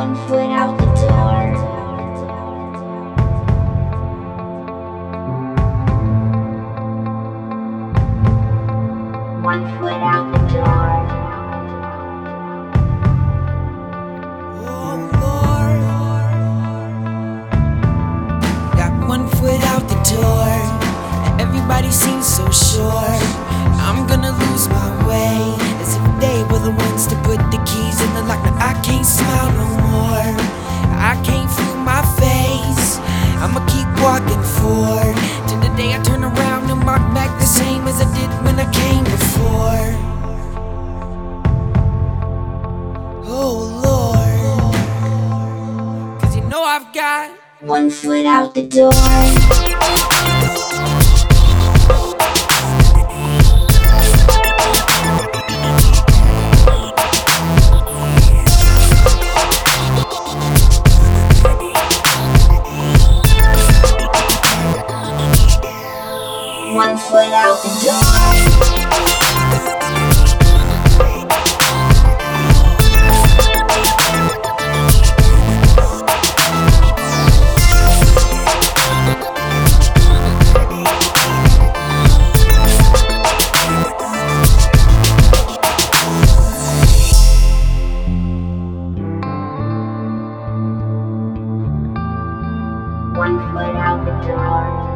foot out the door. One foot out the door. Oh got one foot out the door. Everybody seems so sure I'm gonna lose my way. Know I've got One foot out the door. One foot out the door. one foot out the door.